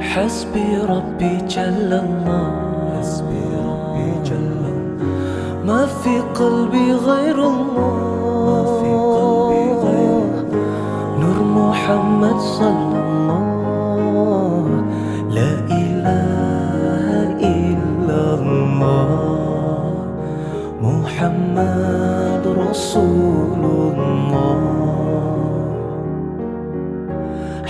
حسبي ربي جل الله. حسبي ربي جل الله. ما في قلبي غير الله. ما في قلبي غير نور محمد صلى الله. لا إله إلا الله. محمد رسول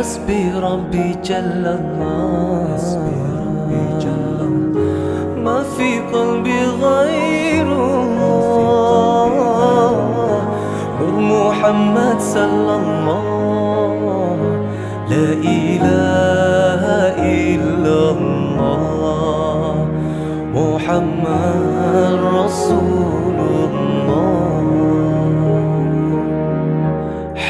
حسبي ربي جل الله ما في قلبي غير الله. نور محمد صلى الله. لا إله إلا الله. محمد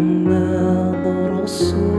محمد رسول